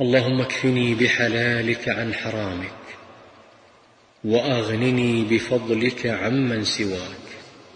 اللهم اكفني بحلالك عن حرامك وأغنني بفضلك عمن سواك.